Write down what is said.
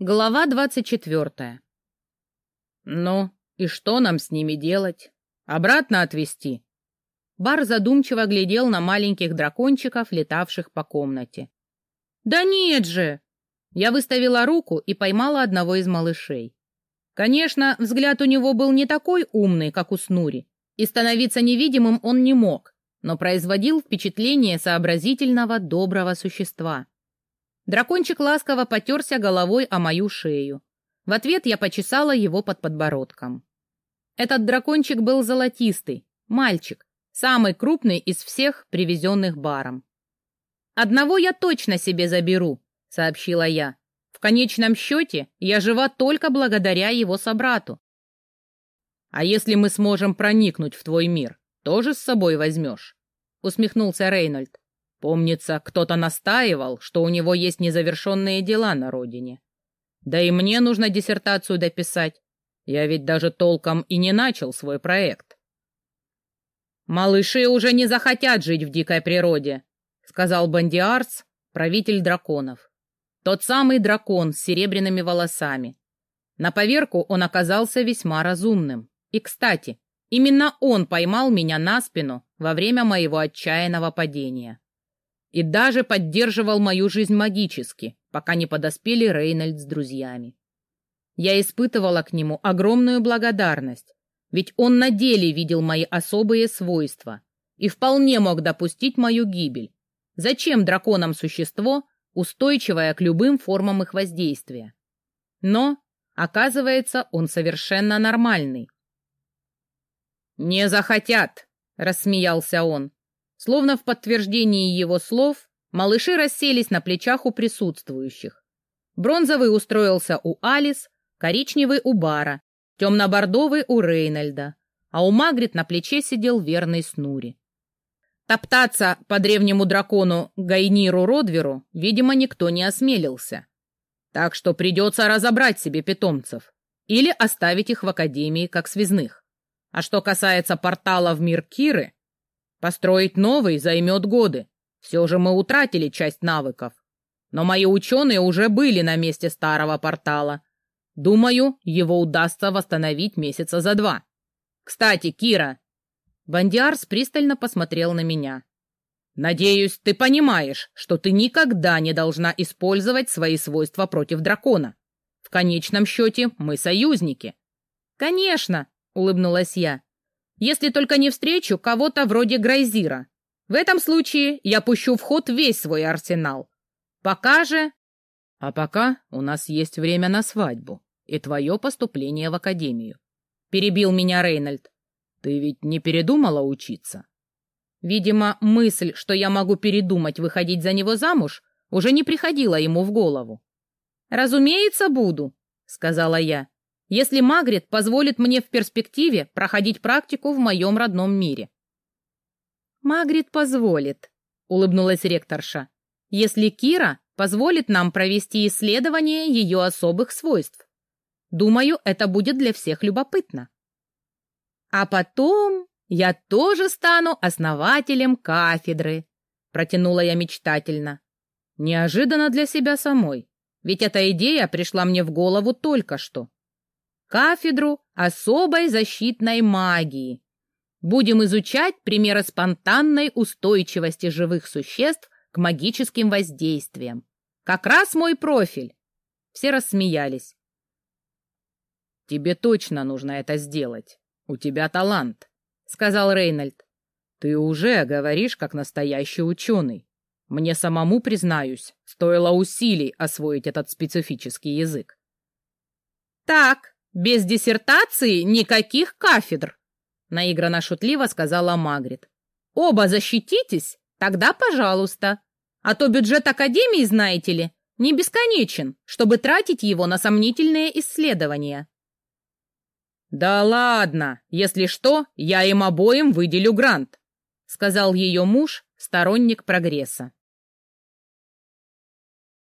Глава двадцать четвертая. «Ну, и что нам с ними делать? Обратно отвезти?» Бар задумчиво глядел на маленьких дракончиков, летавших по комнате. «Да нет же!» Я выставила руку и поймала одного из малышей. Конечно, взгляд у него был не такой умный, как у Снури, и становиться невидимым он не мог, но производил впечатление сообразительного, доброго существа. Дракончик ласково потерся головой о мою шею. В ответ я почесала его под подбородком. Этот дракончик был золотистый, мальчик, самый крупный из всех привезенных баром. «Одного я точно себе заберу», — сообщила я. «В конечном счете я жива только благодаря его собрату». «А если мы сможем проникнуть в твой мир, тоже с собой возьмешь?» — усмехнулся Рейнольд. Помнится, кто-то настаивал, что у него есть незавершенные дела на родине. Да и мне нужно диссертацию дописать. Я ведь даже толком и не начал свой проект. «Малыши уже не захотят жить в дикой природе», — сказал Бандиарс, правитель драконов. Тот самый дракон с серебряными волосами. На поверку он оказался весьма разумным. И, кстати, именно он поймал меня на спину во время моего отчаянного падения и даже поддерживал мою жизнь магически, пока не подоспели Рейнольд с друзьями. Я испытывала к нему огромную благодарность, ведь он на деле видел мои особые свойства и вполне мог допустить мою гибель. Зачем драконам существо, устойчивое к любым формам их воздействия? Но, оказывается, он совершенно нормальный. «Не захотят!» — рассмеялся он. Словно в подтверждении его слов, малыши расселись на плечах у присутствующих. Бронзовый устроился у Алис, коричневый у Бара, темно-бордовый у Рейнольда, а у Магрит на плече сидел верный Снури. Топтаться по древнему дракону Гайниру Родверу, видимо, никто не осмелился. Так что придется разобрать себе питомцев или оставить их в Академии как связных. А что касается портала в мир Киры, Построить новый займет годы. Все же мы утратили часть навыков. Но мои ученые уже были на месте старого портала. Думаю, его удастся восстановить месяца за два. Кстати, Кира...» Бандиарс пристально посмотрел на меня. «Надеюсь, ты понимаешь, что ты никогда не должна использовать свои свойства против дракона. В конечном счете мы союзники». «Конечно», — улыбнулась я. Если только не встречу кого-то вроде Грайзира. В этом случае я пущу в ход весь свой арсенал. Пока же... А пока у нас есть время на свадьбу и твое поступление в академию. Перебил меня Рейнольд. Ты ведь не передумала учиться? Видимо, мысль, что я могу передумать выходить за него замуж, уже не приходила ему в голову. «Разумеется, буду», — сказала я если Магрит позволит мне в перспективе проходить практику в моем родном мире. Магрит позволит, улыбнулась ректорша, если Кира позволит нам провести исследование ее особых свойств. Думаю, это будет для всех любопытно. А потом я тоже стану основателем кафедры, протянула я мечтательно. Неожиданно для себя самой, ведь эта идея пришла мне в голову только что кафедру особой защитной магии. Будем изучать примеры спонтанной устойчивости живых существ к магическим воздействиям. Как раз мой профиль. Все рассмеялись. Тебе точно нужно это сделать. У тебя талант, сказал Рейнольд. Ты уже говоришь как настоящий ученый. Мне самому, признаюсь, стоило усилий освоить этот специфический язык. Так, без диссертации никаких кафедр, наигранно шутливо сказала Магрит. Оба защититесь, тогда пожалуйста. А то бюджет академии, знаете ли, не бесконечен, чтобы тратить его на сомнительные исследования. Да ладно, если что, я им обоим выделю грант, сказал ее муж, сторонник прогресса.